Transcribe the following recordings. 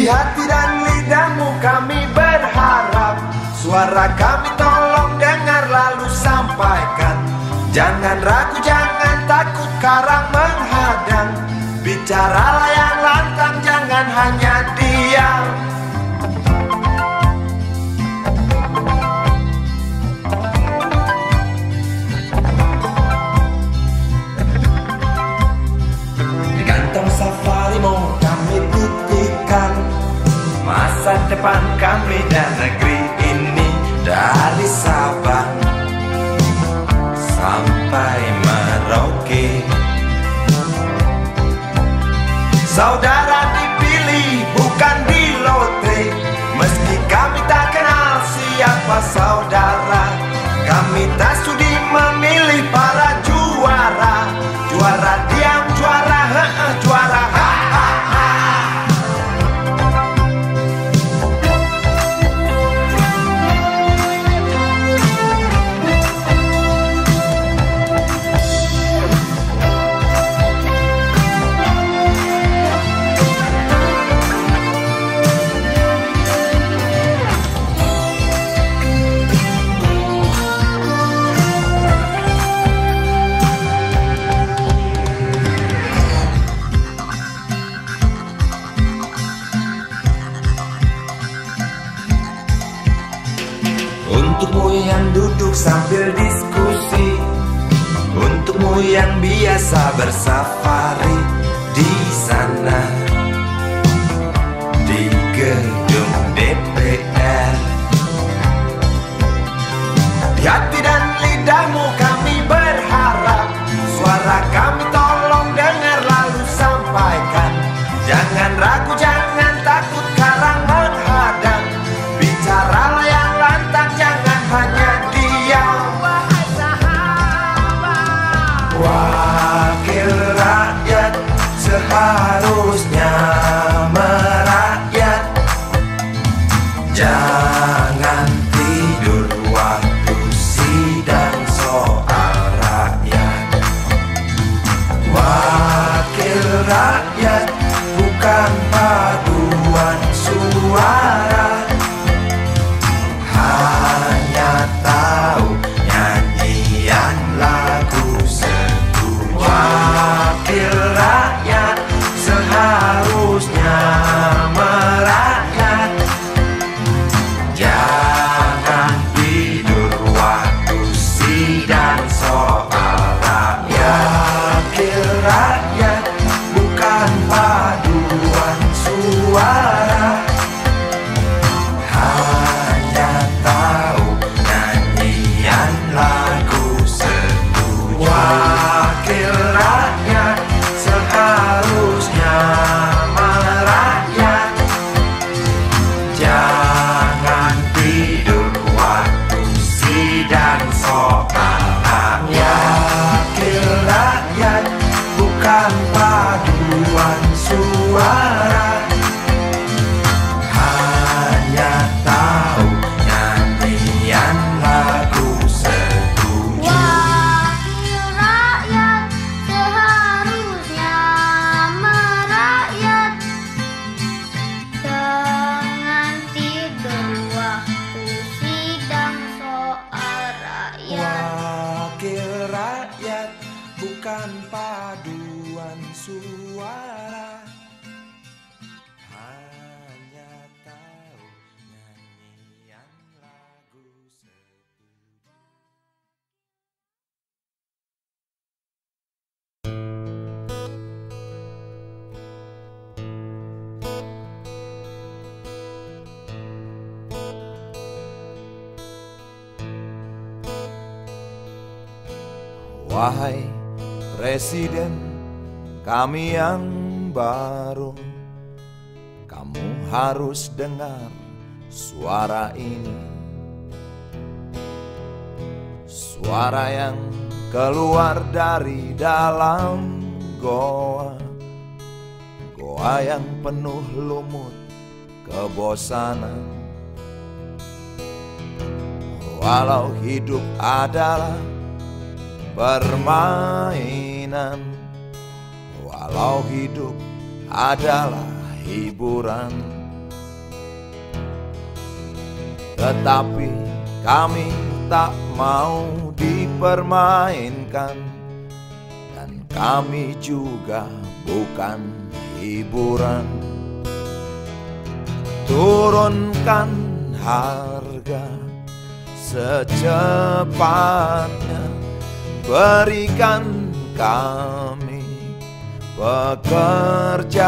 Di hati dan lidahmu kami berharap. Suara kami tolong dengar lalu sampaikan. Jangan ragu, jangan takut karang menghadang. Bicaralah yang lantang, jangan hanya diam Masa depan kami dan negeri ini Dari Sabang sampai Merauke. Saudara dipilih bukan di lotre Meski kami tak kenal siapa saudara Kami tak sudi memilih para juara. Juara diam, Untukmu yang duduk sambil diskusi. Untukmu yang biasa bersafari di sana. Di gedung DPR Wakil rakyat seharusnya dengar suara ini. Suara yang keluar dari dalam goa. Goa yang penuh lumut kebosanan. Walau hidup adalah permainan. Walau hidup adalah hiburan Tetapi kami tak mau dipermainkan. Dan kami juga bukan hiburan. Turunkan harga secepatnya. Berikan kami pekerjaan.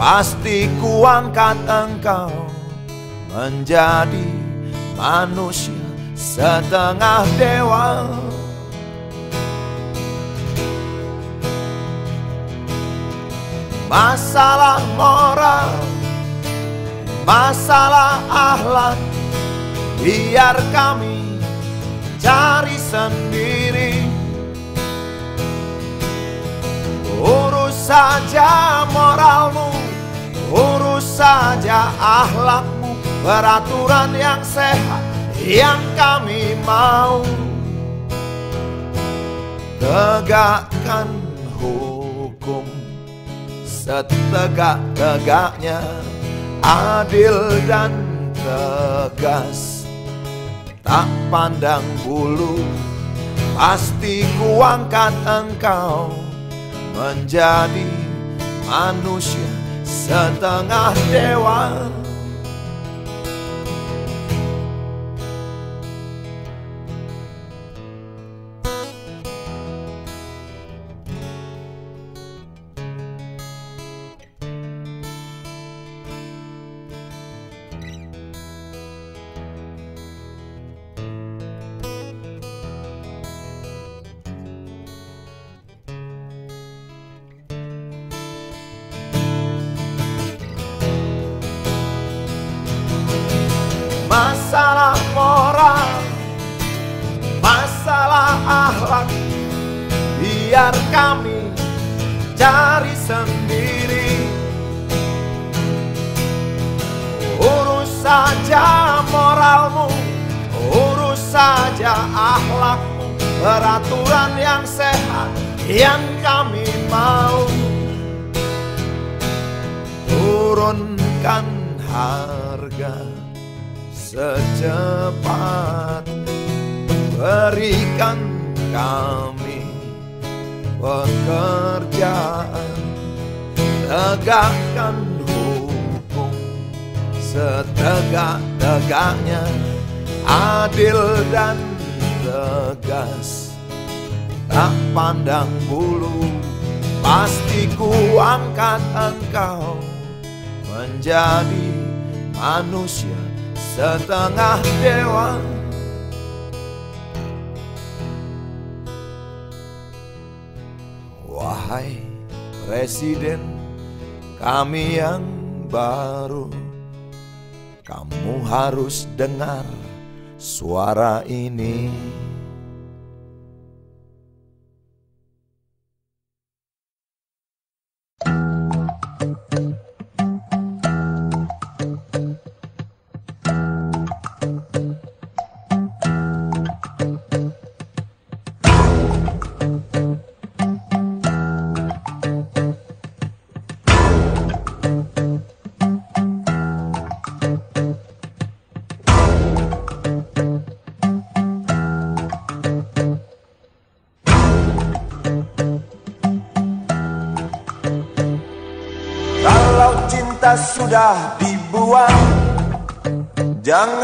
Pasti kuangkat engkau menjadi manusia setengah dewa. Masalah moral Masalah akhlak Biar kami cari sendiri. Urus saja moralmu Urus saja akhlakmu Peraturan yang sehat yang kami mau. Tegakkan hukum setegak-tegaknya Adil dan tegas. Tak pandang bulu Pasti kuangkat engkau Menjadi manusia setengah dewa manusia setengah dewa. Wahai Presiden kami yang baru Kamu harus dengar suara ini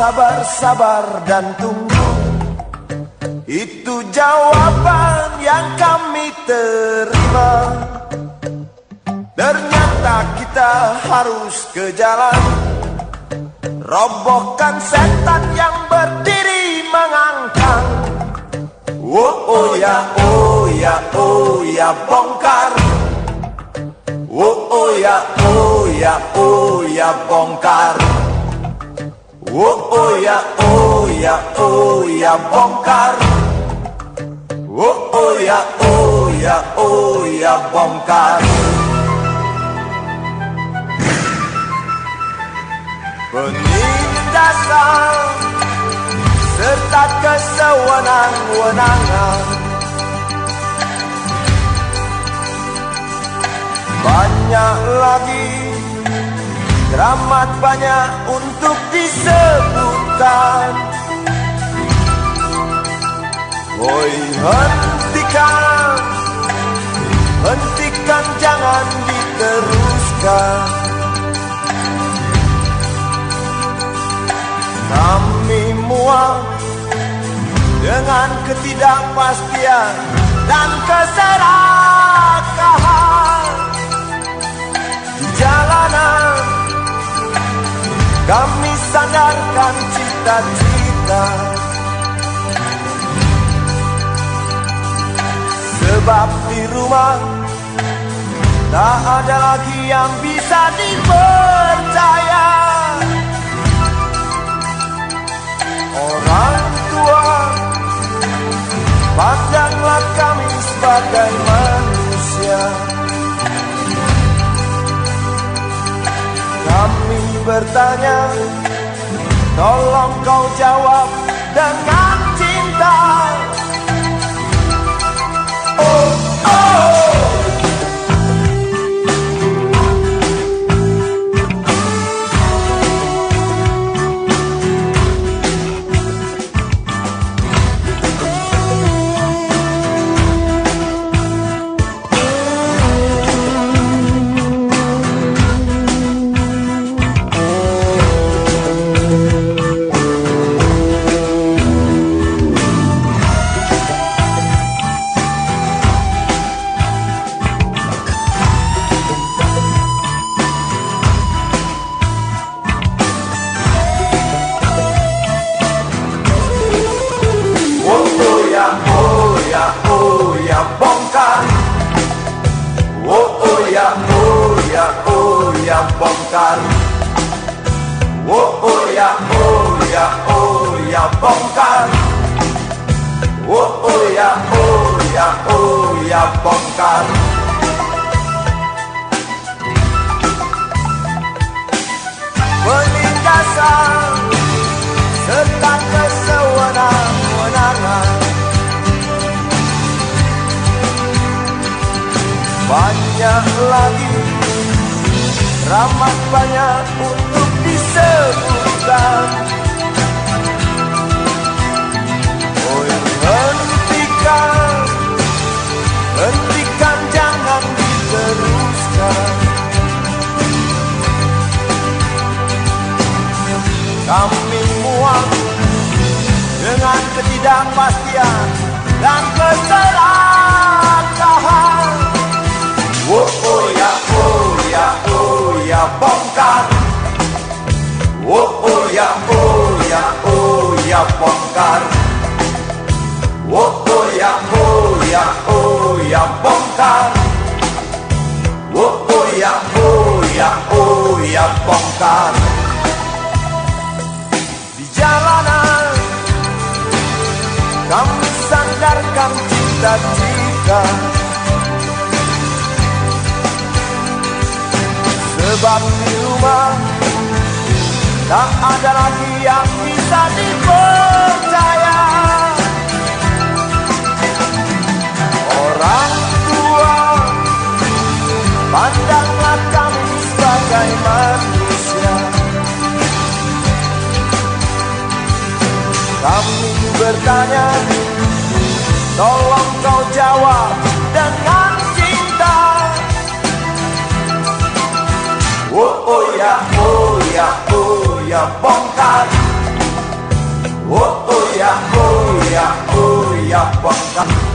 sabar-sabar dan tunggu. Itu jawaban yang kami terima. Ternyata kita harus ke jalan. Robohkan setan yang berdiri mengangkang. Oh, oh ya, oh ya, oh ya, bongkar. Oh, oh ya, oh ya, oh ya, bongkar Oh, oh ya, oh ya, oh ya, bongkar Oh, oh ya, oh ya, oh ya, bongkar Penindasan serta kesewenang-wenangan Banyak lagi Dramat banyak untuk disebutkan. Woi hentikan. Hentikan jangan diteruskan. Kami muak dengan ketidakpastian dan keserakahan. Di jalanan. Kami sandarkan cita-cita. Sebab di rumah Tak ada lagi yang bisa dipercaya. Orang tua bertanya Tolong kau jawab dengan cinta toia, toia, pancari. O toia, toia, toia, pancari.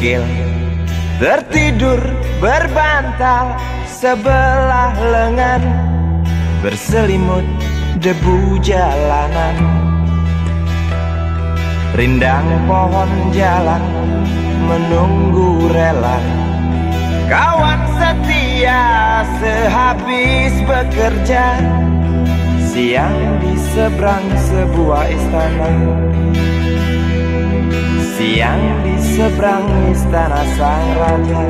Dekil Tertidur berbantal sebelah lengan Berselimut debu jalanan. Rindang pohon jalan menunggu rela. Kawan setia sehabis bekerja Siang di seberang sebuah istana Siang di seberang istana sang raja.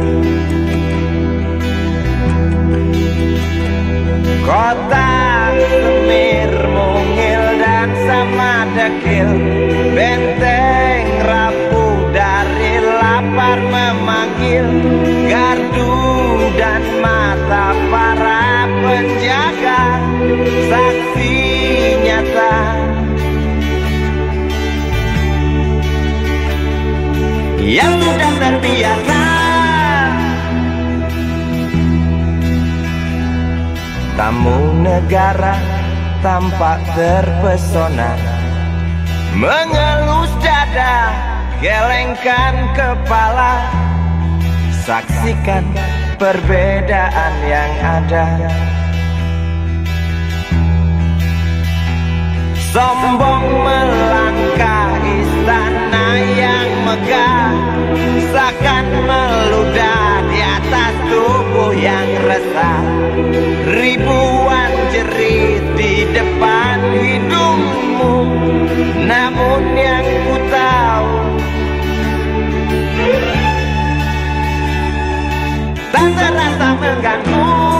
Kota semir mungil dan sama dekil Benteng rapuh dari lapar memanggil Gardu dan mata para penjaga. Saksi Yang sudah terbiasa Tamu negara tampak terpesona. Mengelus dada, gelengkan kepala. Saksikan perbedaan yang ada Sombong melangkah istana yang megah. Seakan meludah di atas tubuh yang resah. Ribuan jerit di depan hidungmu Namun yang ku tahu Tak terasa mengganggu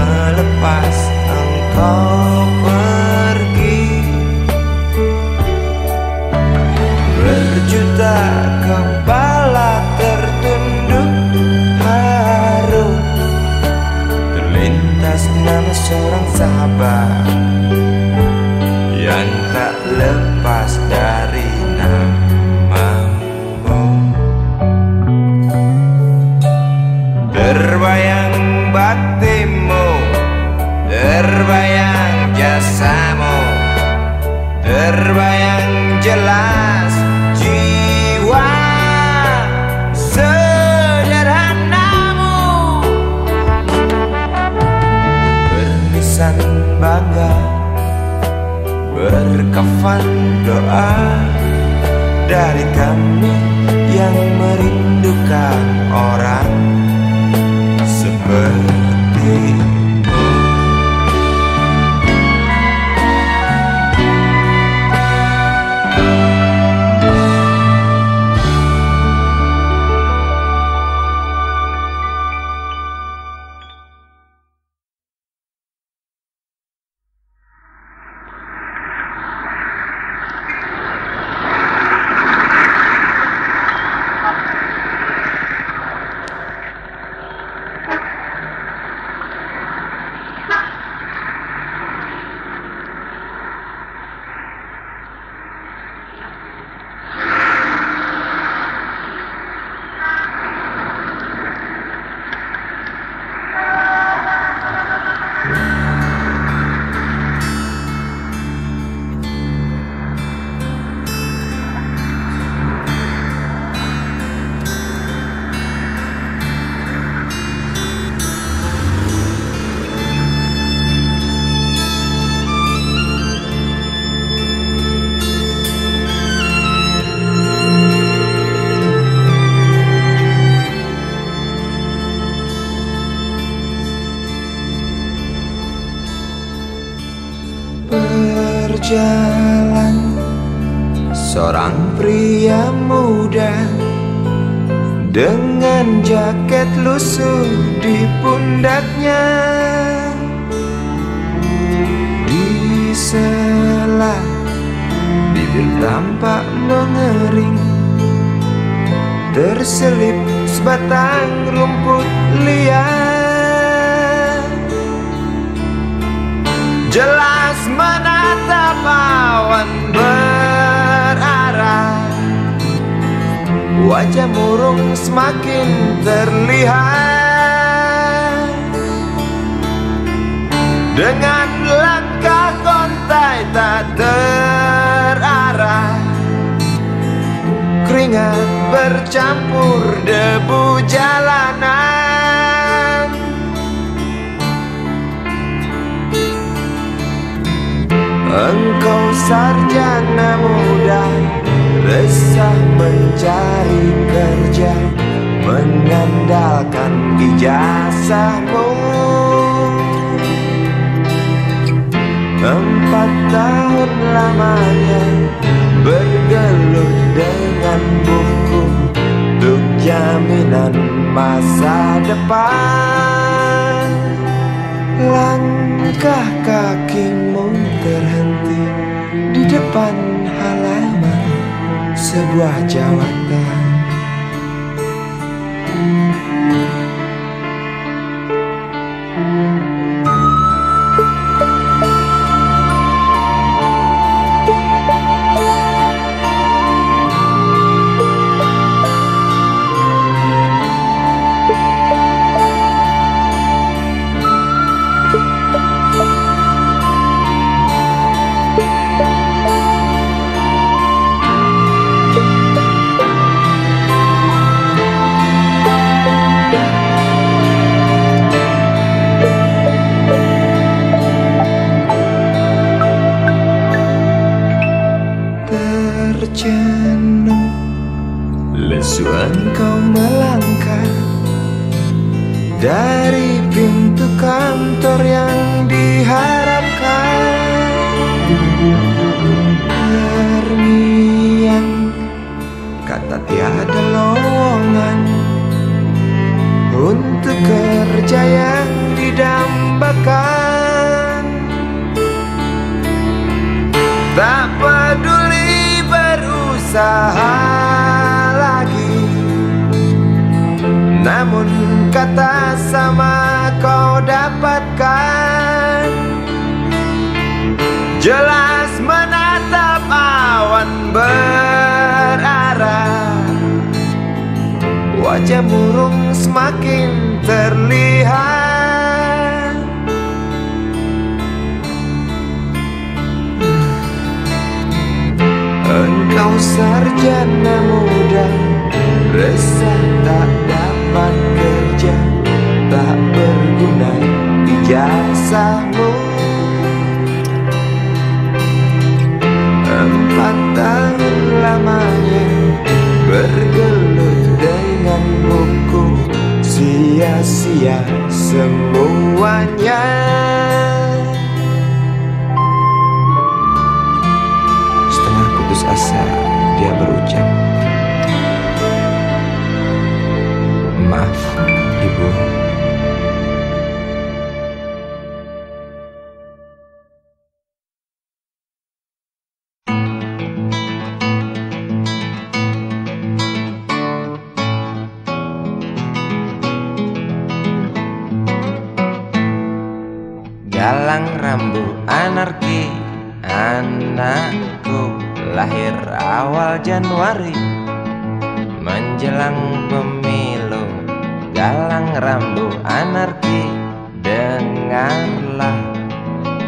melepas engkau pergi. Berjuta kepala tertunduk haru Terlintas nama seorang sahabat Yang tak lepas terbayang jelas jiwa sederhanamu. Berpisan bangga berkafan doa dari kami yang merindukan orang seperti keringat bercampur debu jalanan. Engkau sarjana muda Resah mencari kerja Mengandalkan ijazahmu. Empat tahun lamanya bergelut dengan buku untuk jaminan masa depan. Langkah kakimu terhenti di depan halaman sebuah jawatan. Januari. Menjelang pemilu Galang rambu anarki. Dengarlah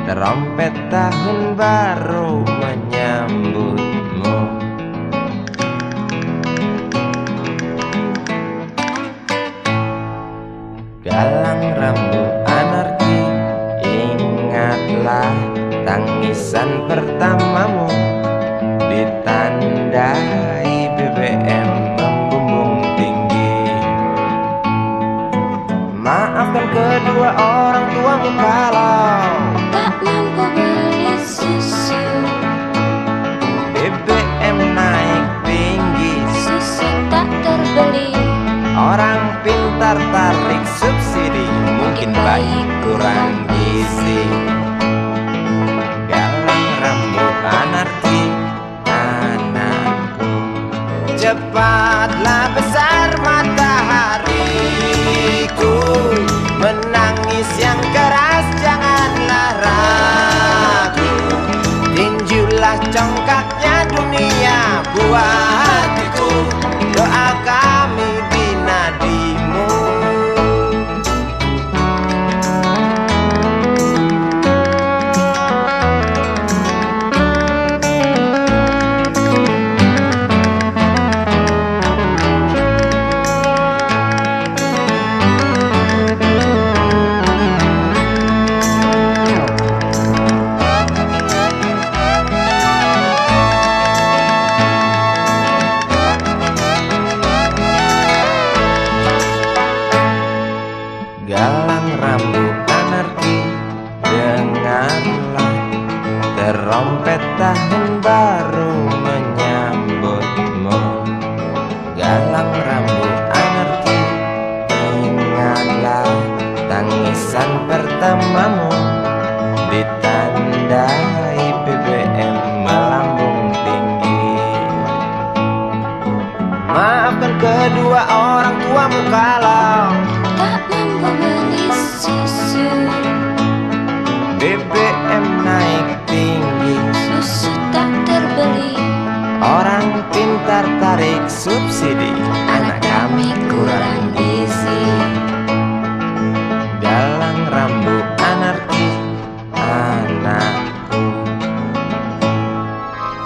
Trompet tahun baru.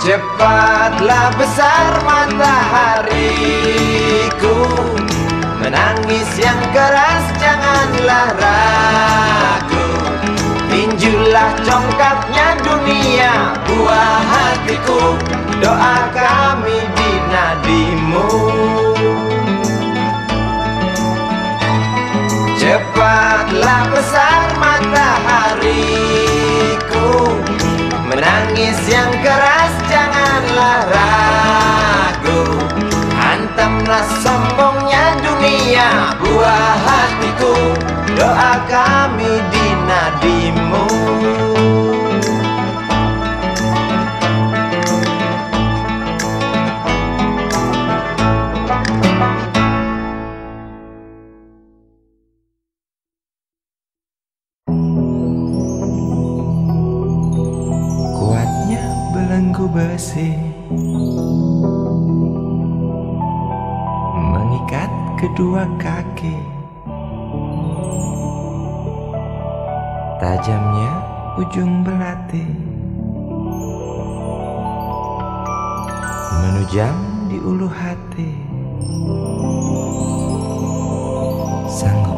Cepatlah besar matahariku. Menangis yang keras janganlah ragu. Tinjulah congkaknya dunia buah hatiku. Doa kami di nadimu. Cepatlah besar matahariku Menangis yang keras janganlah ragu. Hantamlah sombongnya dunia buah hatiku. Doa kami di nadimu besi. Mengikat kedua kaki. Tajamnya ujung belati. Menujam di ulu hati. Sanggupkah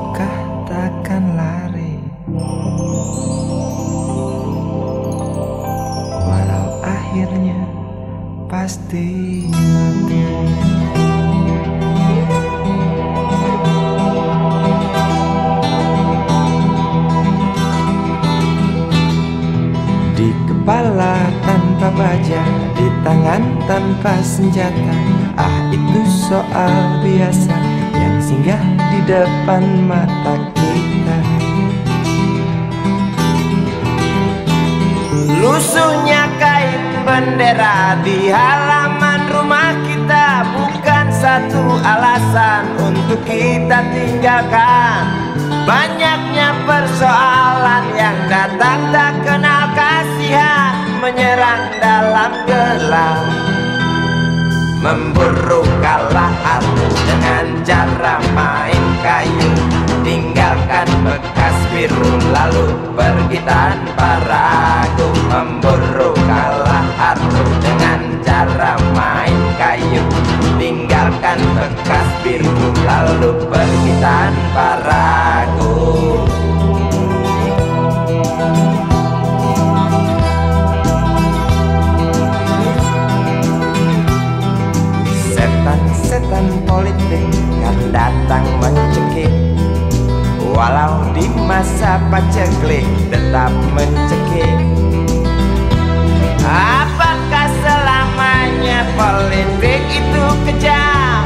pasti. Di kepala tanpa baja Di tangan tanpa senjata. Ah itu soal biasa Yang singgah di depan mata kita. Lusuhnya kain bendera di halaman rumah kita. Bukan satu alasan untuk kita tinggalkan. Banyaknya persoalan yang datang tak kenal kasihan. Menyerang dalam gelap Memburu kalah hati dengan cara main kayu. Tinggalkan bekas biru lalu pergi tanpa ragu. Memburu kalah hati dengan cara main kayu. Tinggalkan bekas biru lalu pergi tanpa ragu. Setan-setan politik kan datang mencekik. Walau di masa paceklik tetap mencekik. Apakah politik itu kejam?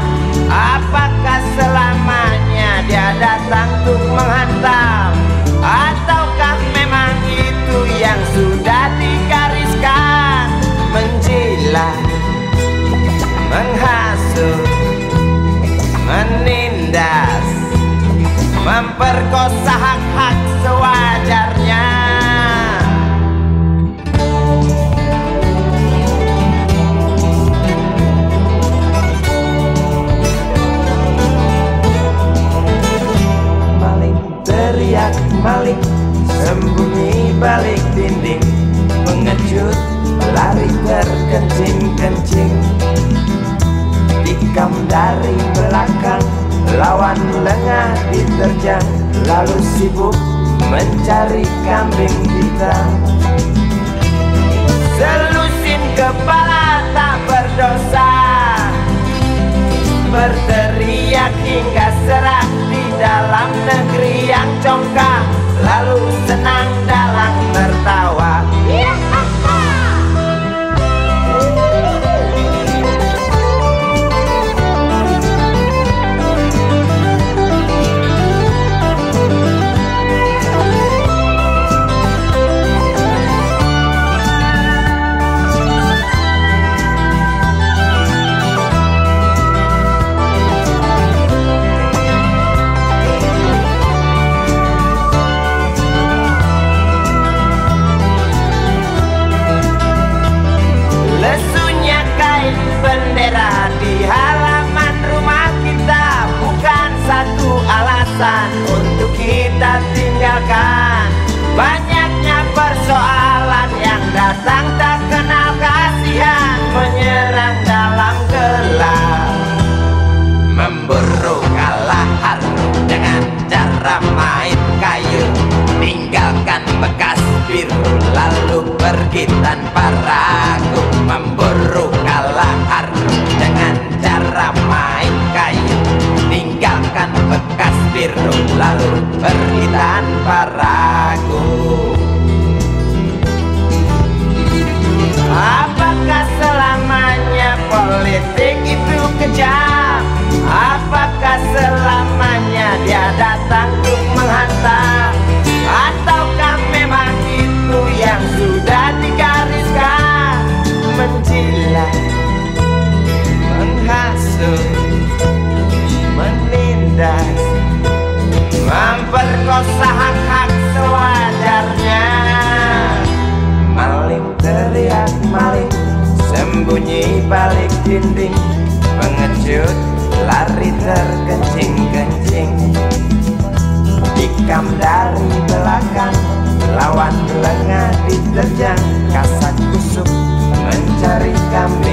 Apakah selamanya dia datang untuk menghantam Ataukah memang itu yang sudah digariskan Menjilat, menghasut, menindas Memperkosa Sembunyi balik dinding Mengejut lari terkencing-kencing Tikam dari belakang Lawan lengah diterjang Lalu sibuk mencari kambing hitam Selusin kepala tak berdosa Berteriak hingga serak di dalam negeri yang congkak Lalu senang dalam tertawa. Lesunya alasan untuk kita tinggalkan. Banyaknya persoalan yang datang tak kenal kasihan Menyerang dalam gelap. Memburu kalah harus dengan cara main kayu. Tinggalkan bekas biru lalu pergi tanpa ragu. Memburu biru lalu pergi tanpa ragu Apakah selamanya politik itu kejam? Apakah selamanya dia datang untuk menghantam? Ataukah memang itu yang sudah digariskan? Menjilat, menghasut, Memperkosa hak-hak sewajarnya. Maling teriak maling Sembunyi balik dinding. Pengecut lari terkencing-kencing. Tikam dari belakang Lawan lengah diterjang Kasak kusuk mencari kambing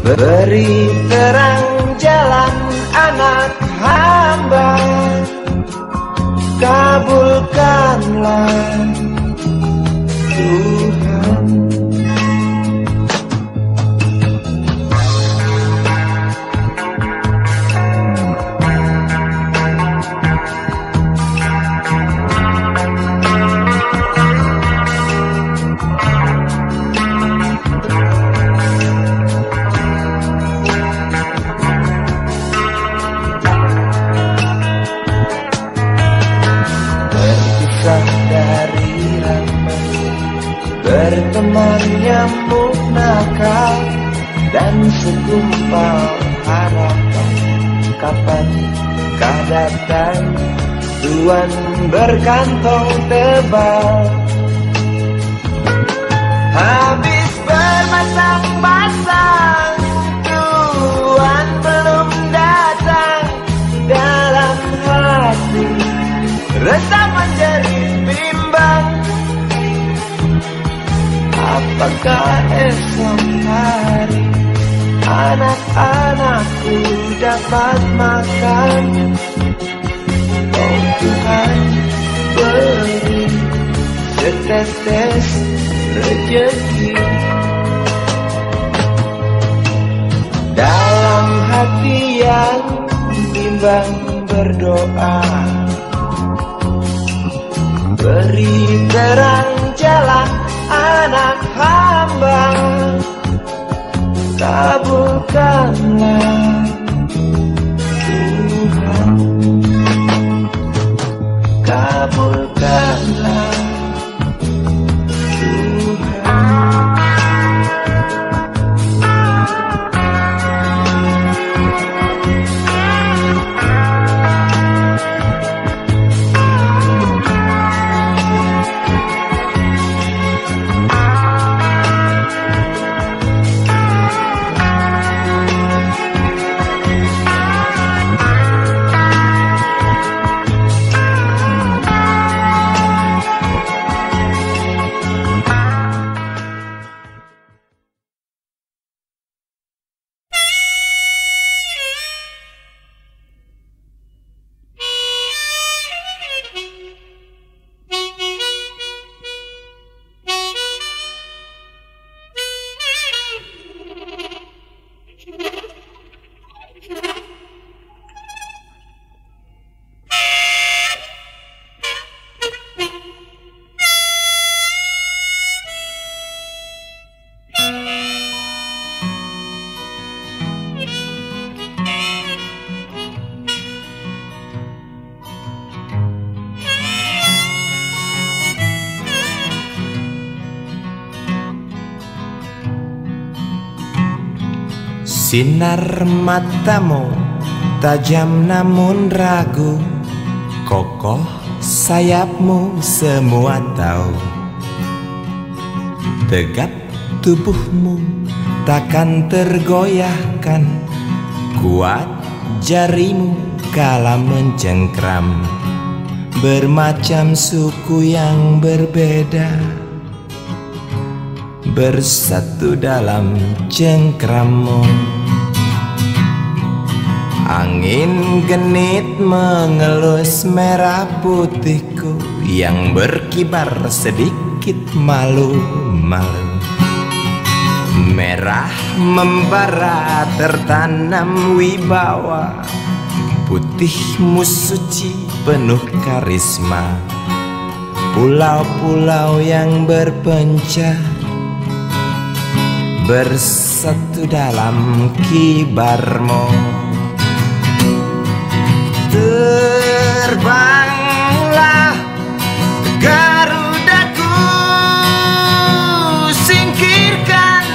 Beri terang jalan anak hamba. Kabulkanlah Tuan berkantong tebal. Habis bermasang-masang Tuhan belum datang Dalam hati. Rasa menjerit bimbang. Apakah esok hari Anak-anakku dapat makan Tuhan beri Setetes rejeki. Dalam hati yang bimbang berdoa Beri terang jalan anak hamba. Kabulkanlah Kabulkanlah Sinar matamu tajam namun ragu. Kokoh sayapmu semua tahu. Tegap tubuhmu takkan tergoyahkan. Kuat jarimu kala mencengkram. Bermacam suku yang berbeda. Bersatu dalam cengkrammu Angin genit mengelus merah putihku Yang berkibar sedikit malu-malu. Merah membara tertanam wibawa Putihmu suci penuh karisma. Pulau-pulau yang berpencar Bersatu dalam kibarmu Terbanglah Garudaku Singkirkan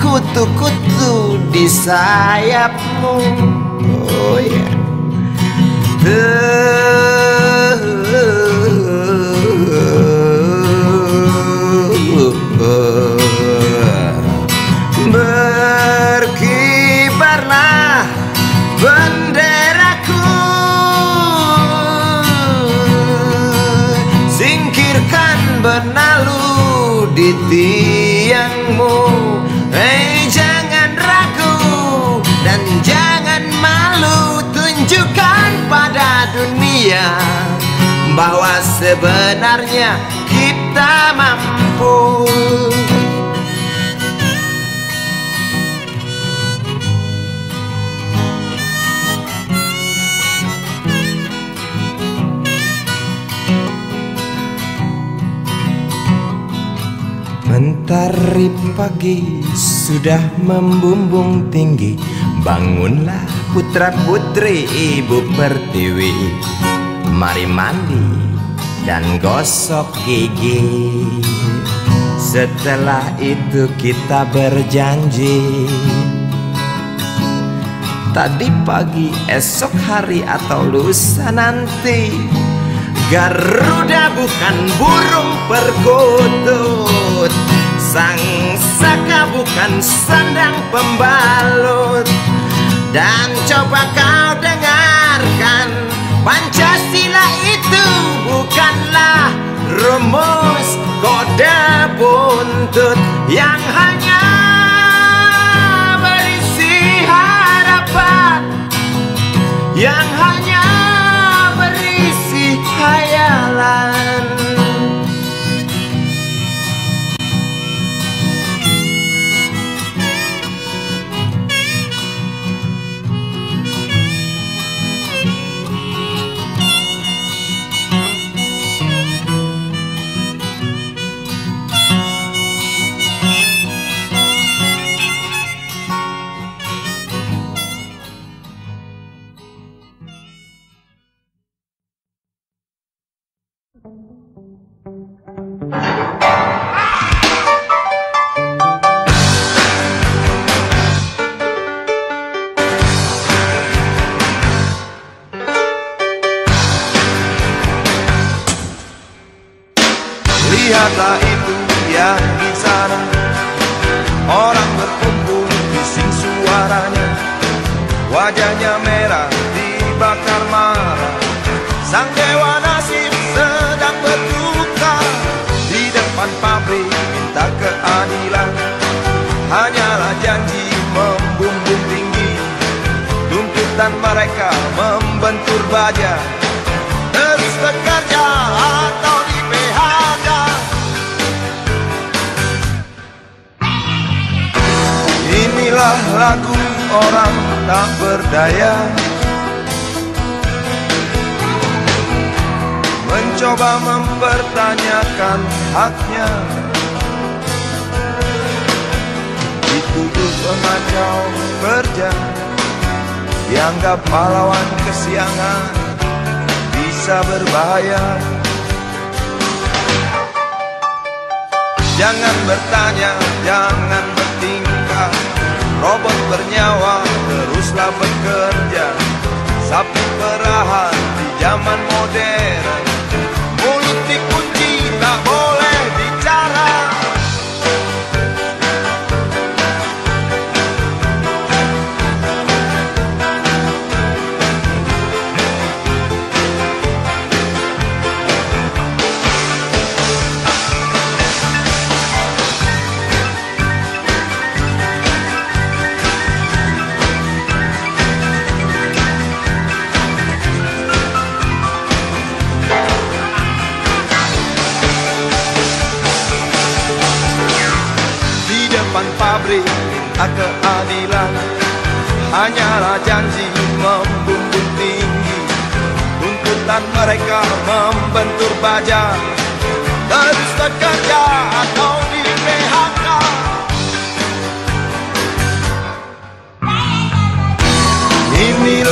kutu-kutu di sayapmu. Oh ya Berkibarlah di tiangmu. Hei jangan ragu dan jangan malu. Tunjukkan pada dunia Bahwa sebenarnya kita mampu Mentari pagi sudah membumbung tinggi. Bangunlah putra putri ibu pertiwi. Mari mandi dan gosok gigi. Setelah itu kita berjanji. Tadi pagi, esok hari atau lusa nanti Garuda bukan burung perkutut Sang saka bukan sandang pembalut. Dan coba kau dengarkan Pancasila itu bukanlah rumus kode buntut Yang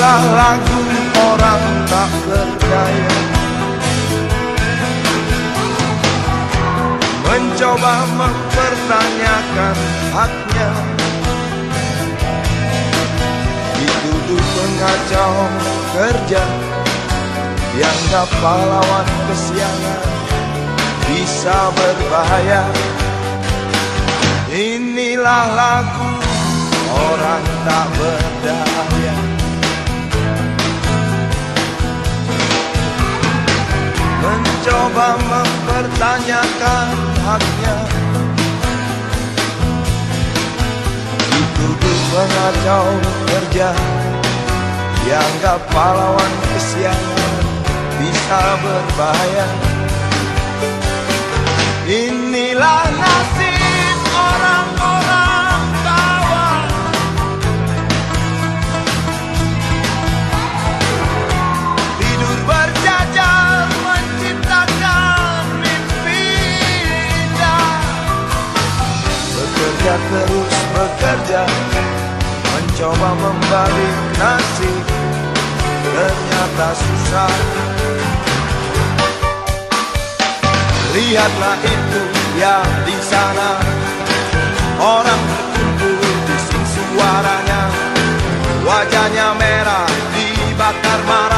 Lagu orang tak berdaya Mencoba mempertanyakan haknya. Dituduh pengacau kerja. Dianggap pahlawan kesiangan Bisa berbahaya. Inilah lagu orang tak berdaya Mencoba mempertanyakan haknya. Dituduh pengacau kerja Dianggap pahlawan kesiangan Bisa berbahaya. Inilah nasib Terus bekerja Mencoba membalik nasib Ternyata susah. Lihatlah itu yang di sana. Orang berkumpul bising suaranya Wajahnya merah dibakar marah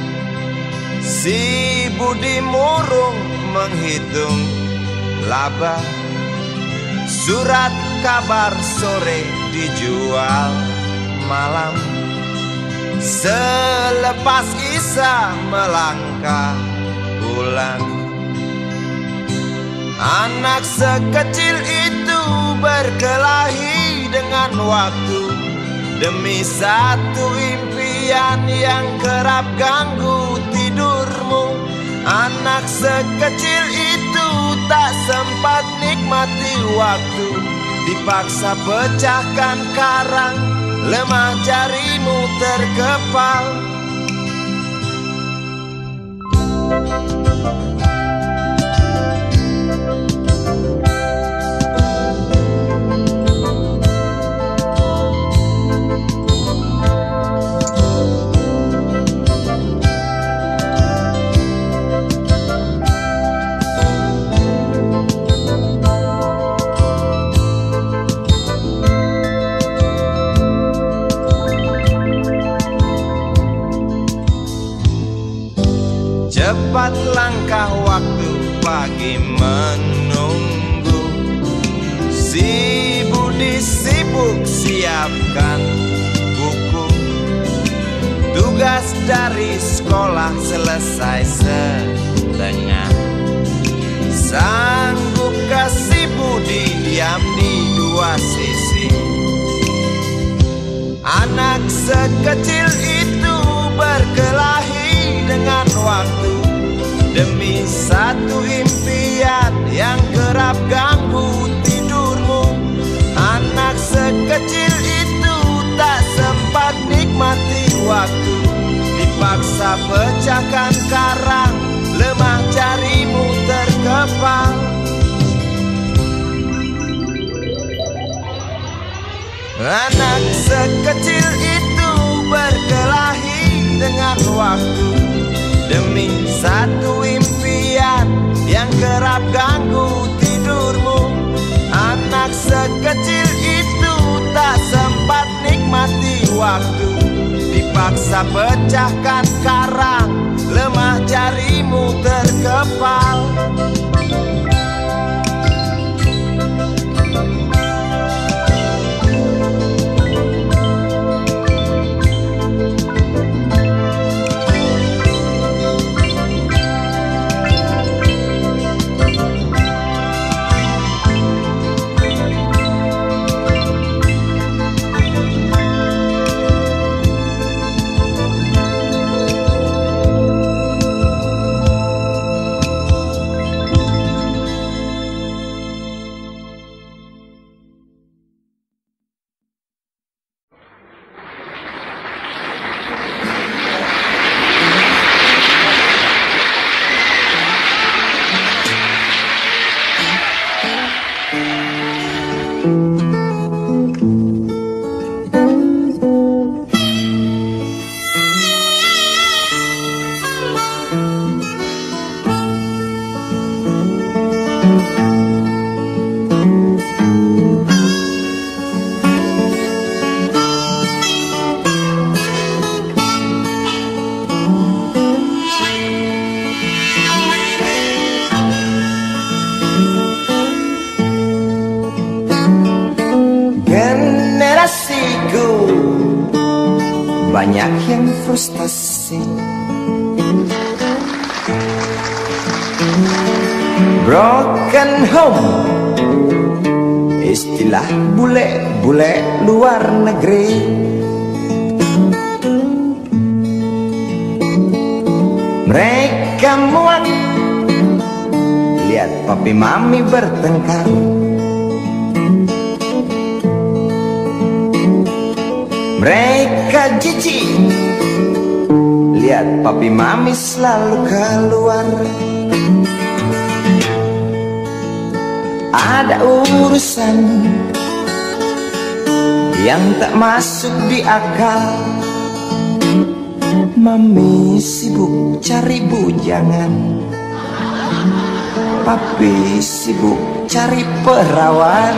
Si Budi murung menghitung laba Surat kabar sore dijual malam. Selepas Isa melangkah pulang Anak sekecil itu berkelahi dengan waktu. Demi satu impian yang kerap ganggu Anak sekecil itu tak sempat nikmati waktu. Dipaksa pecahkan karang Lemah jarimu terkepal Cepat langkah waktu pagi menunggu. Si Budi sibuk siapkan buku. Tugas dari sekolah selesai setengah. Sanggup kasih Budi diam di dua sisi. Anak sekecil itu berkelahi dengan waktu Demi satu impian yang kerap ganggu tidurmu Anak sekecil itu tak sempat nikmati waktu. Dipaksa pecahkan karang Lemah jarimu terkepal Anak sekecil itu berkelahi dengan waktu Demi satu impian yang kerap ganggu tidurmu. Anak sekecil itu tak sempat nikmati waktu. Dipaksa pecahkan karang Lemah jarimu terkepal bertengkar. Mereka jijik. Lihat papi mami selalu keluar. Ada urusan Yang tak masuk di akal. Mami sibuk cari bujangan papi sibuk cari perawan.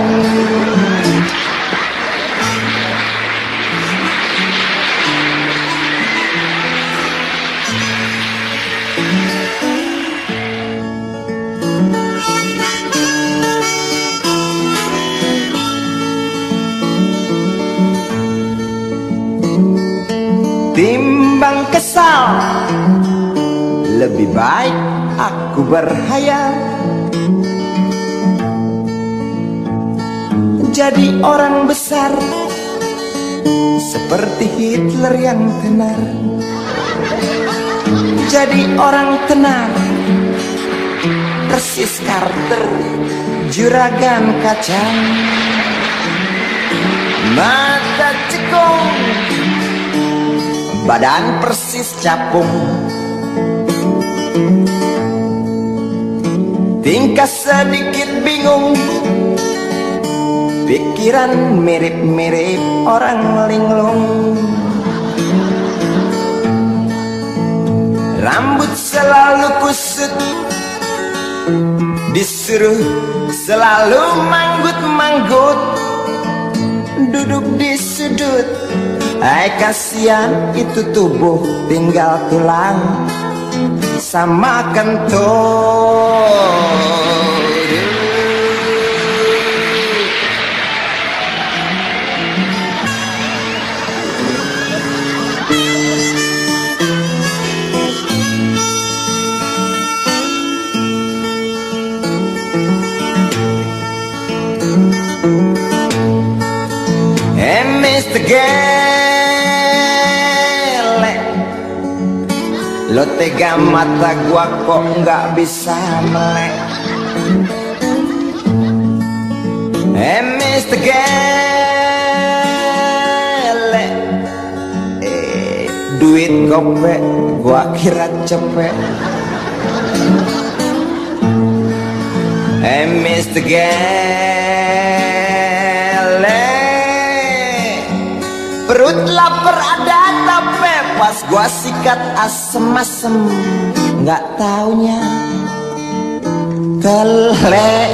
Timbang kesal Lebih baik aku berhayal. Jadi orang besar. Seperti Hitler yang tenar Jadi orang tenar Persis Carter Juragan kacang. Mata cekung. Badan persis capung Tingkah sedikit bingung. Pikiran mirip-mirip orang linglung. Rambut selalu kusut. Disuruh selalu manggut-manggut. Duduk di sudut. Hai kasihan itu tubuh tinggal tulang Sama kentut gelek Lo tega mata gua kok nggak bisa melek Eh Mr. Gelek Eh duit gopek gua kira cepet Eh Mr. Gelek Perut lapar ada pas gua sikat asem-asem. Nggak taunya. Telek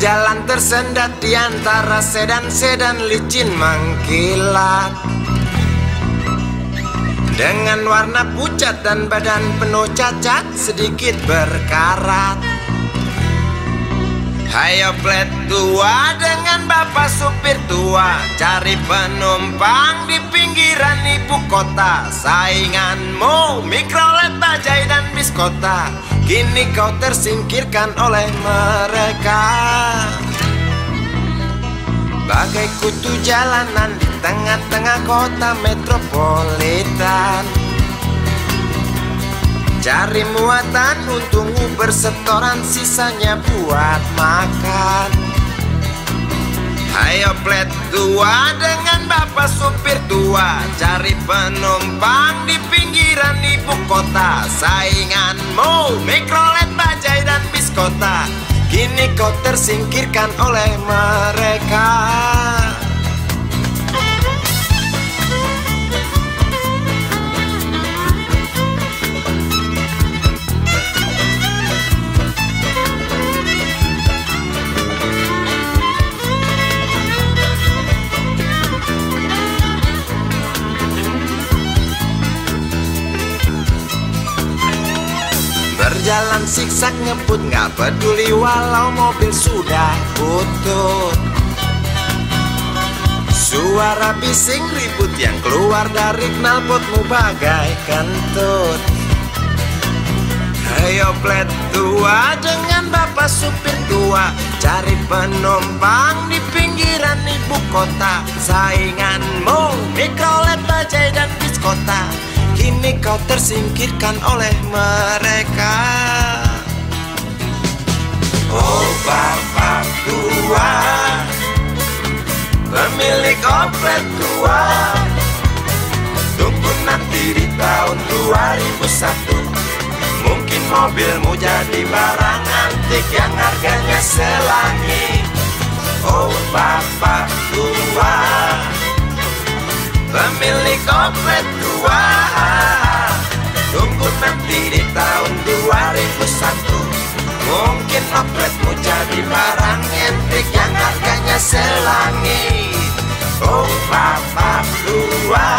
Berjalan tersendat di antara sedan-sedan licin mengkilat Dengan warna pucat dan badan penuh cacat sedikit berkarat Hayo plet tua dengan bapak supir tua. Cari penumpang di pinggiran ibu kota. Sainganmu mikrolet bajai dan bis kota. Kini kau tersingkirkan oleh mereka. Bagai kutu jalanan di tengah-tengah kota metropolitan Cari muatan untungmu bersetoran sisanya buat makan. Ayo plet tua dengan bapak supir tua Cari penumpang di pinggiran ibu kota. Sainganmu mikrolet bajai dan bis kota. Kini kau tersingkirkan oleh mereka Berjalan siksak ngebut nggak peduli walau mobil sudah butut Suara bising ribut yang keluar dari knalpotmu bagai kentut. Ayo plet tua dengan bapak supir tua Cari penumpang di pinggiran ibu kota. Sainganmu mikrolet bajai dan bis kota Kini kau tersingkirkan oleh mereka. Oh bapak tua Pemilik oplet tua. Tunggu nanti di tahun 2001 Mungkin mobilmu jadi barang antik yang harganya selangit. Oh bapak tua Pemilik oplet tua Tunggu nanti di tahun 2001 Mungkin opletmu jadi barang antik yang harganya selangit. Oh bapak tua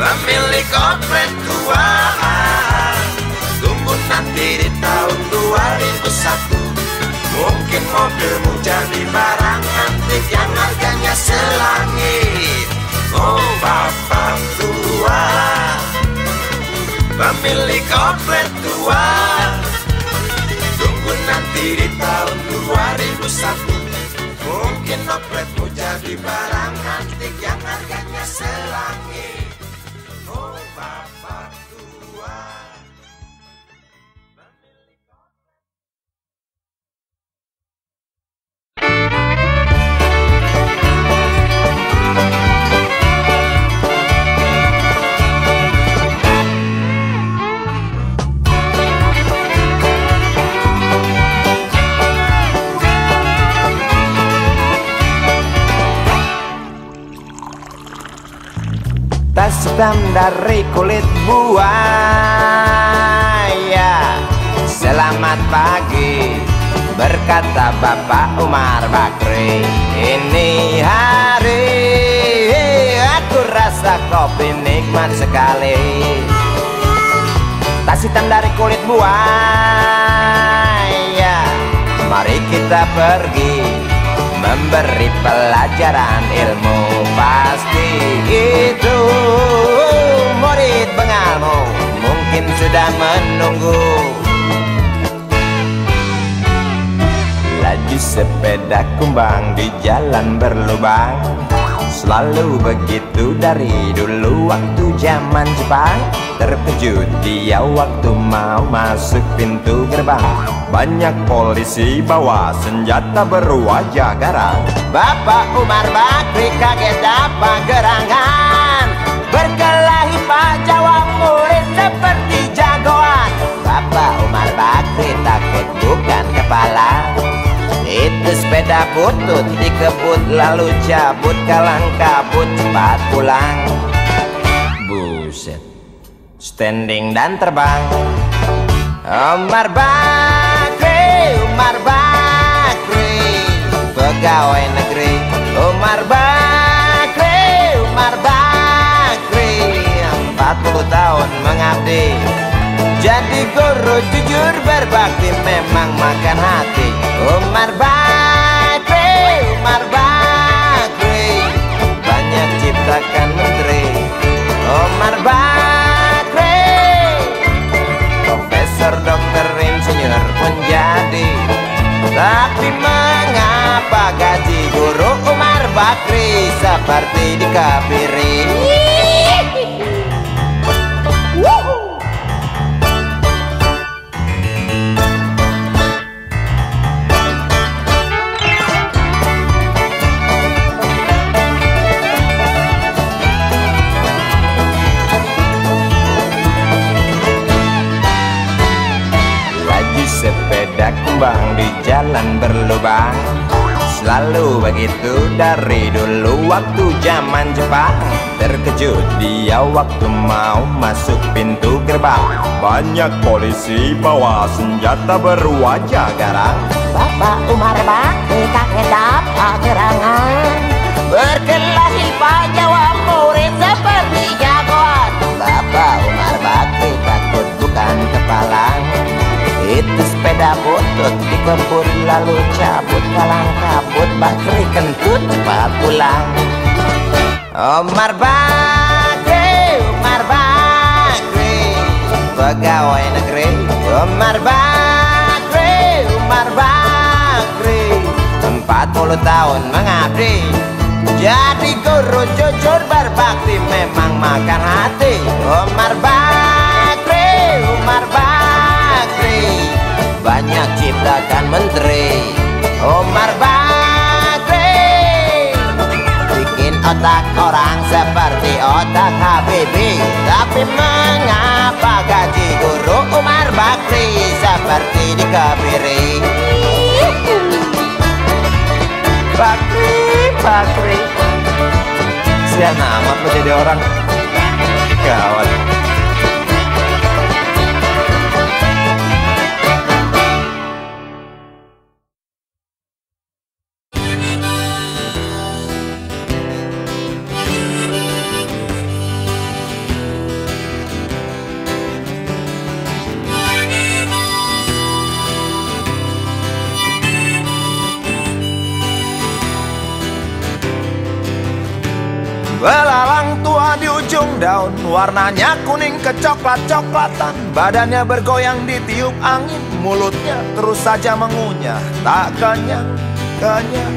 Pemilik oplet tua Tunggu nanti di tahun 2001 Mungkin mobilmu jadi barang antik yang harganya selangit. Oh bapak tua. Pemilik oplet tua. Tunggu nanti di tahun 2001 Mungkin opletmu jadi barang antik yang harganya selangit Tas hitam dari kulit buaya. Selamat pagi Berkata Bapak Umar Bakri. Ini hari Aku rasa kopi nikmat sekali. Tas hitam dari kulit buaya. Mari kita pergi Memberi pelajaran ilmu. Pasti itu Murid bengalmu Mungkin sudah menunggu. Laju sepeda kumbang di jalan berlubang Selalu begitu dari dulu waktu zaman Jepang. Terkejut dia waktu mau masuk pintu gerbang. Banyak polisi bawa senjata berwajah garang. Bapak Umar Bakri kaget apa gerangan. Berkelahi Pak Jawa murid seperti jagoan. Bapak Umar Bakri takut bukan kepala sepeda butut dikebut lalu cabut kalang kabut cepat pulang. Buset. Standing dan terbang. Umar Bakri Umar Bakri Pegawai negeri. Umar Bakri Umar Bakri 40 tahun mengabdi. Jadi guru jujur berbakti memang makan hati. Umar Bakri, Umar Bakri. Profesor, dokter, insinyur pun jadi Tapi mengapa gaji guru Umar Bakri Seperti dikabiri? Laju jalan berlubang Selalu begitu dari dulu. Waktu zaman Jepang Terkejut dia waktu mau masuk pintu gerbang. Banyak polisi bawa senjata berwajah garang. Bapak Umar Bakri kaget apa gerangan. Berkelahi Pak Jawa murid seperti jagoan. Bapak Umar Bakri takut bukan kepala Itu sepeda butut dikebut lalu cabut kalang kabut Bakri kentut cepat pulang. Umar Bakri, Umar Bakri Pegawai negeri. Umar Bakri, Umar Bakri 40 tahun mengabdi. Jadi guru jujur berbakti memang makan hati. Umar Bakri, Umar Bakri Banyak ciptakan menteri. Umar Bakri Bikin otak orang seperti otak Habibie. Tapi mengapa gaji guru Umar seperti di Kabiri Bakri, Bakri. Sian amat lo jadi orang. Gawat daun Warnanya kuning kecoklat-coklatan Badannya bergoyang ditiup angin Mulutnya terus saja mengunyah. Tak kenyang, kenyang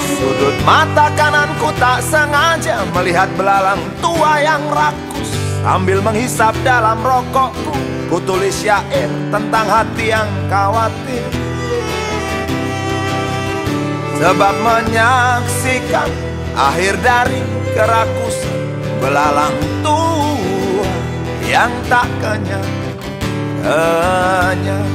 Sudut mata kananku tak sengaja Melihat belalang tua yang rakus. Sambil menghisap dalam rokokku Ku tulis syair tentang hati yang khawatir. Sebab menyaksikan akhir dari kerakusan Belalang tua yang tak kenyang Kenyang.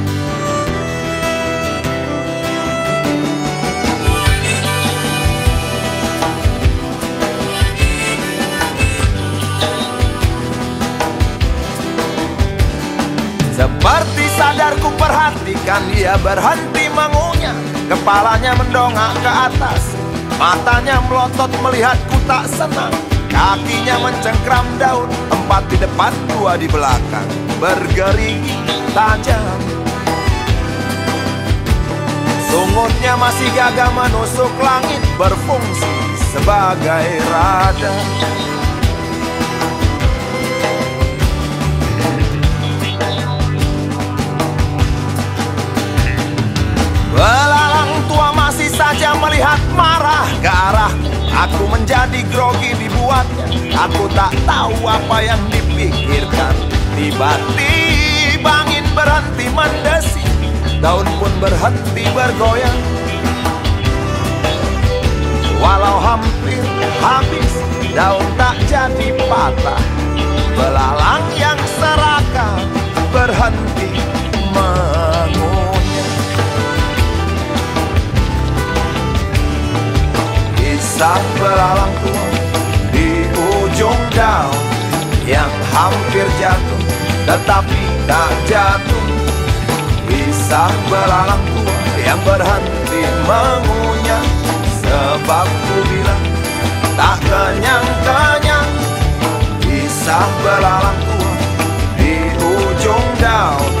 Seperti sadar ku perhatikan dia berhenti mengunyah. Kepalanya mendongak ke atas Matanya melotot melihatku tak senang. Kakinya mencengkram daun Empat di depan, dua di belakang. Bergerigi tajam. Sungutnya masih gagah menusuk langit Berfungsi sebagai radar masih saja melihat marah ke arah Aku menjadi grogi dibuatnya Aku tak tahu apa yang dipikirkan. Tiba-tiba angin berhenti mendesi Daun pun berhenti bergoyang. Walau hampir habis Daun tak jadi patah. Belalang yang serakah Berhenti mengunyah Belalang tua di ujung daun Yang hampir jatuh tetapi tak jatuh. Kisah belalang tua yang berhenti mengunyah Sebab ku bilang tak kenyang-kenyang Kisah belalang tua di ujung daun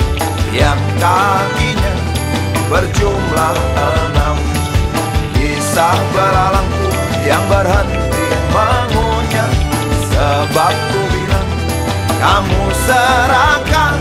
Yang kakinya berjumlah enam. Kisah belalang yang berhenti mengunyah Sebab ku bilang kamu serahkan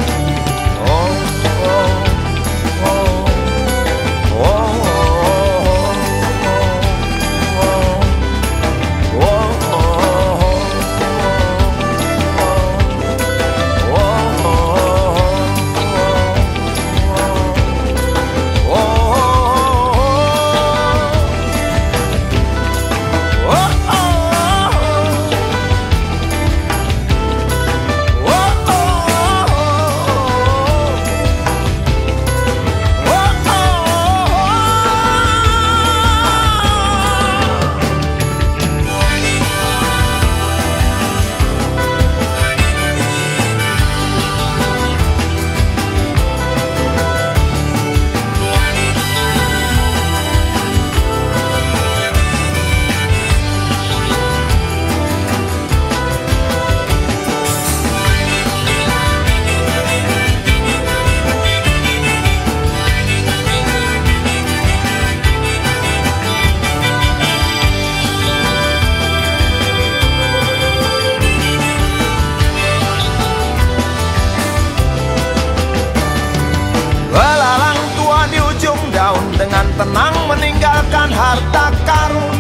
meninggalkan harta karun.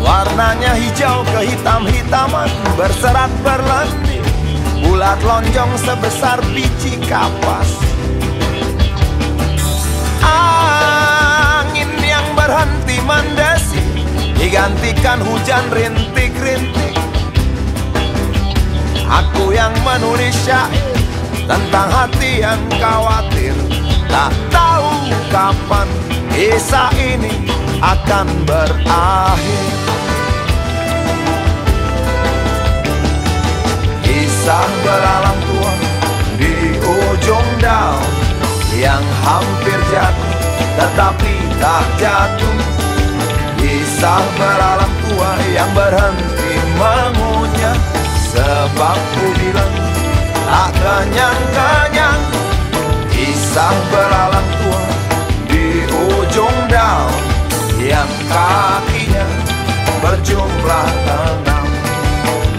Warnanya hijau kehitam-hitaman berserat berlendir. Bulat lonjong sebesar biji kapas. Angin yang berhenti mendesi Digantikan hujan rintik-rintik. Aku yang menulis syair Tentang hati yang khawatir Tak tahu kapan kisah ini akan berakhir. Kisah belalang tua di ujung daun Yang hampir jatuh tetapi tak jatuh. Kisah belalang tua yang berhenti mengunyah Sebab ku bilang tak kenyang-kenyang Kisah belalang tua di ujung daun Yang kakinya berjumlah enam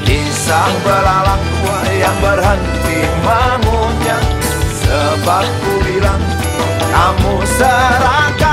Kisah belalang tua yang berhenti mengunyah Sebab ku bilang kamu serakah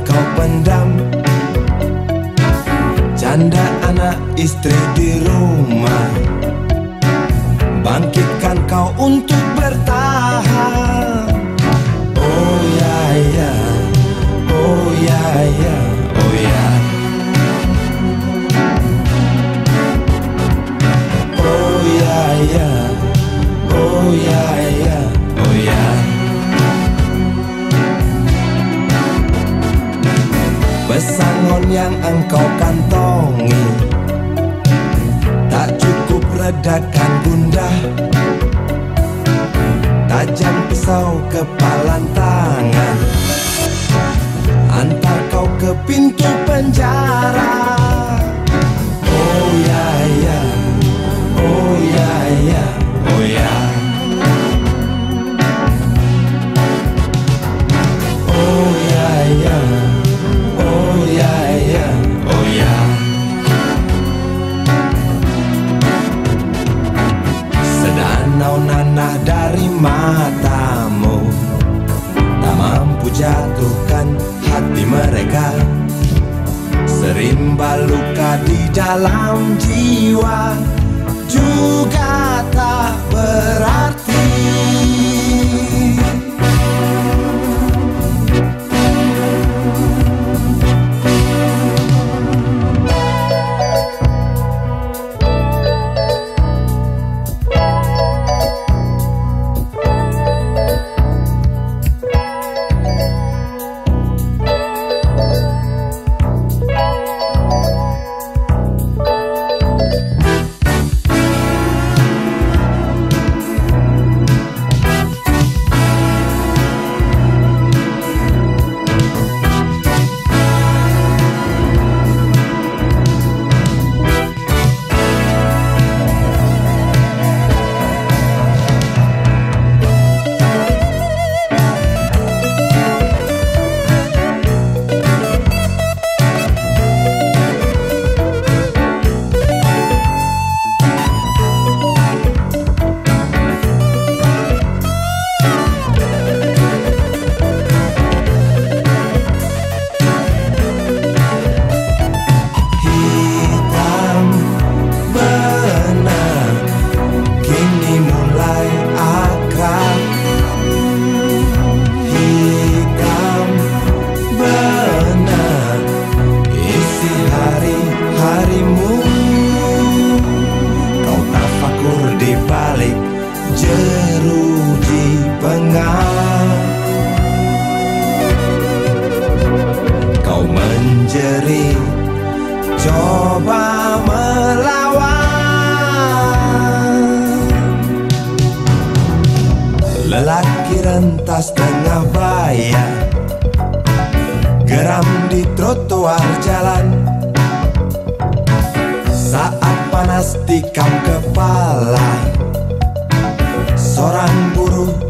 engkau pendam. Janda anak istri di rumah. Bangkitkan kau untuk engkau kantongi. Tak cukup redakan gundah Tajam pisau kepalan tangan. Antar kau ke pintu penjara. Oh ya ya. Oh ya ya. Oh ya. Oh ya ya Sedanau nanah dari matamu. Tak mampu jatuhkan hati mereka. Serimba luka di dalam jiwa Juga tak berarti Kau menjerit Coba melawan. Lelaki rentas tengah bayar Geram di trotoar jalan. Saat panas tikam kepala Seorang buruh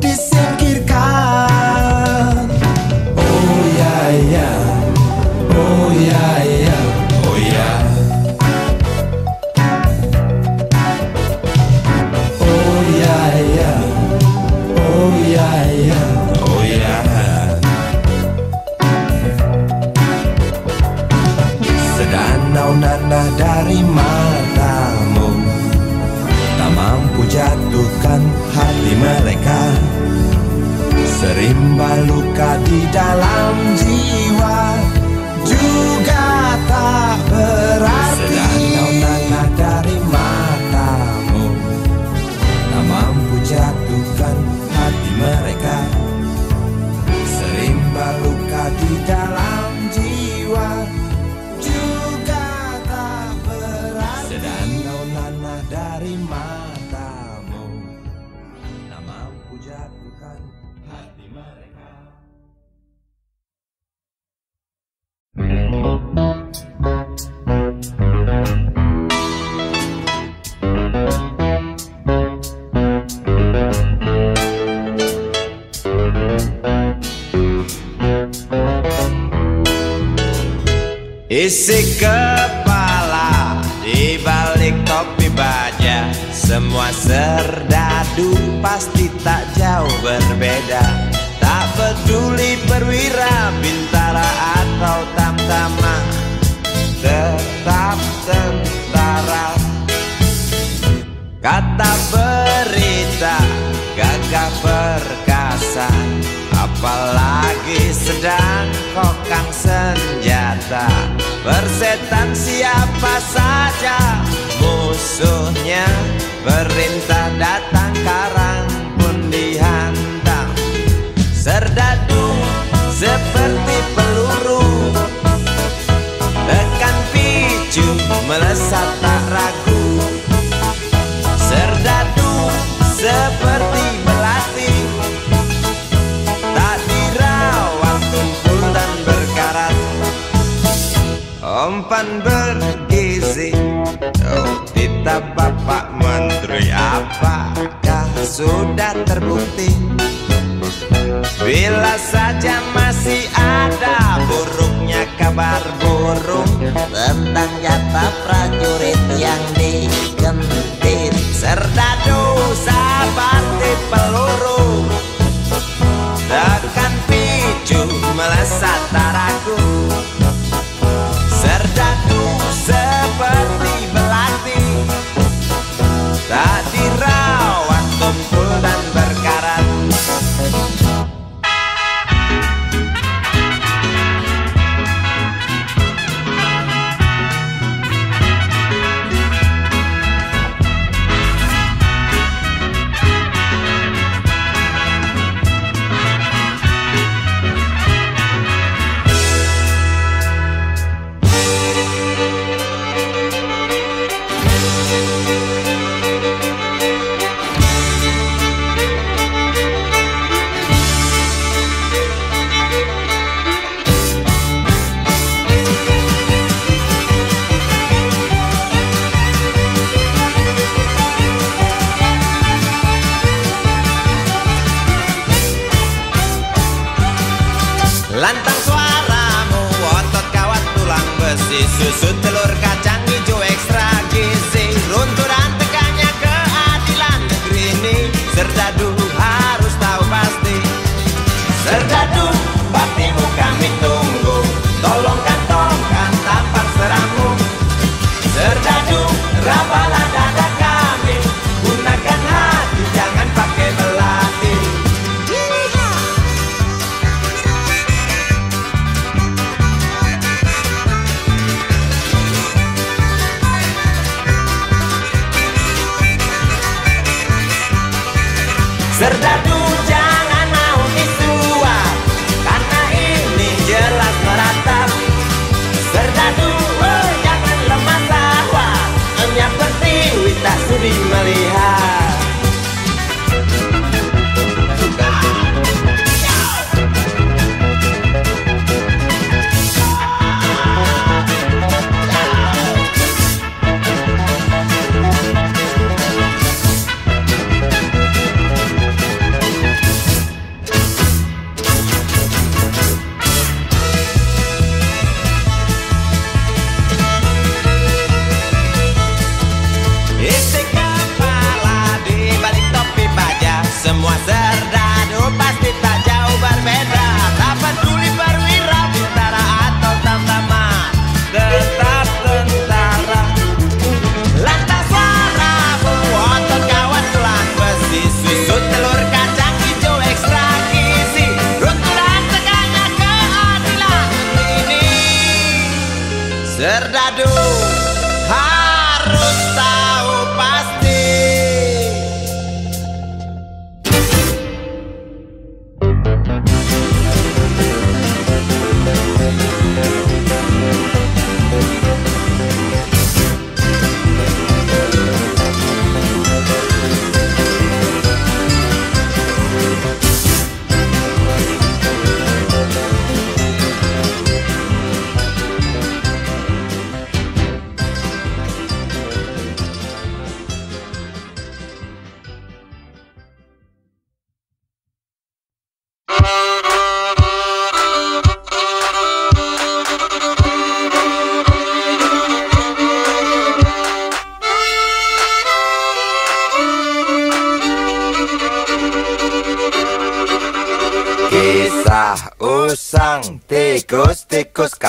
Serimba luka di dalam jiwa. ร่งเติมตั้งใจ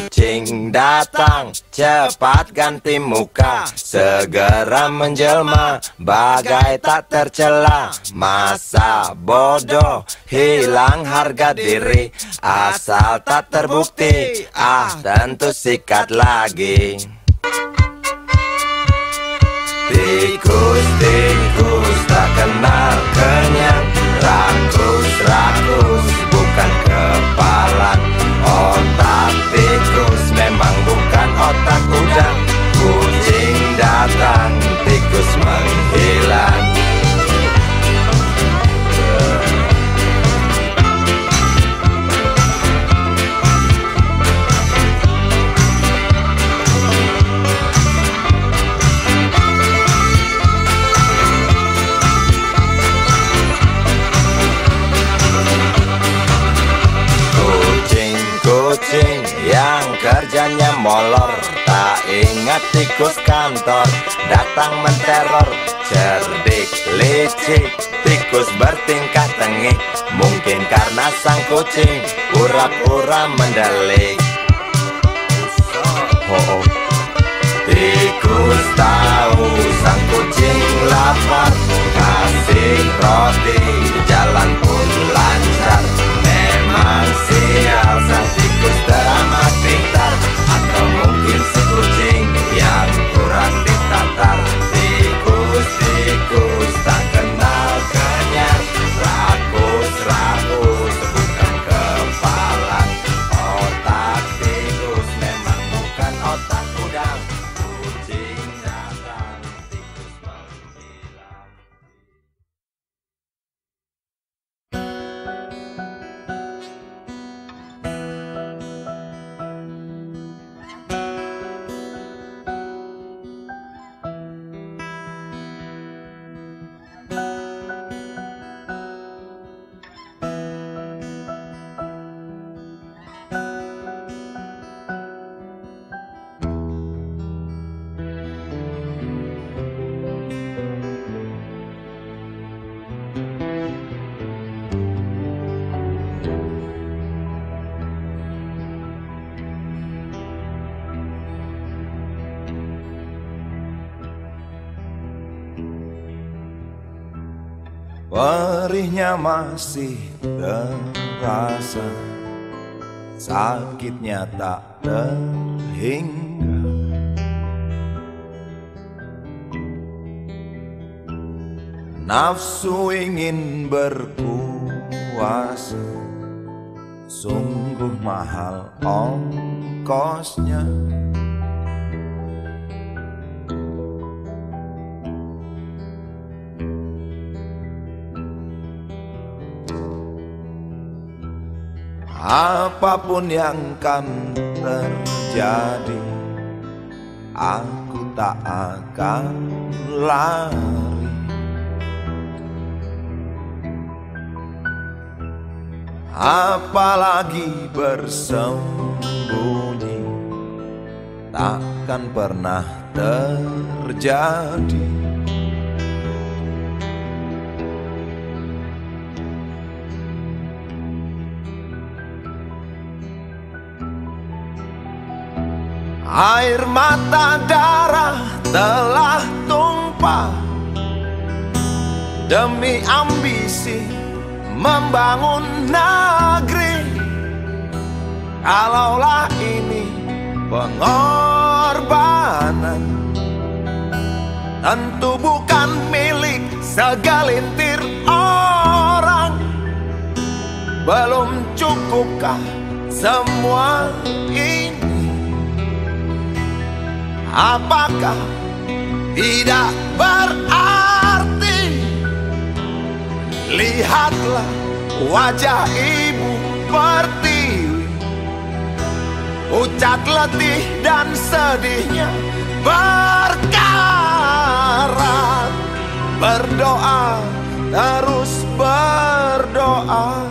Kucing datang cepat ganti muka Segera menjelma bagai tak tercela. Masa bodoh hilang harga diri Asal tak terbukti. Ah tentu sikat lagi. Tikus-tikus tak kenal kenyang molor Tak ingat tikus kantor Datang menteror. Cerdik, licik Tikus bertingkah tengik. Mungkin karena sang kucing Pura-pura mendelik. Oh, oh. Tikus tahu sang kucing lapar. Kasih roti Perihnya masih terasa Sakitnya tak terhingga. Nafsu ingin berkuasa Sungguh mahal ongkosnya Apa pun yang kan terjadi Aku tak akan lari. Apalagi bersembunyi Takkan pernah terjadi Air mata darah telah tumpah. Demi ambisi membangun negeri. Kalaulah ini pengorbanan. Tentu bukan milik segelintir orang. Belum cukupkah semua ini Apakah tidak berarti? Lihatlah wajah ibu pertiwi. Ucat letih dan sedihnya berkarat Berdoa, terus berdoa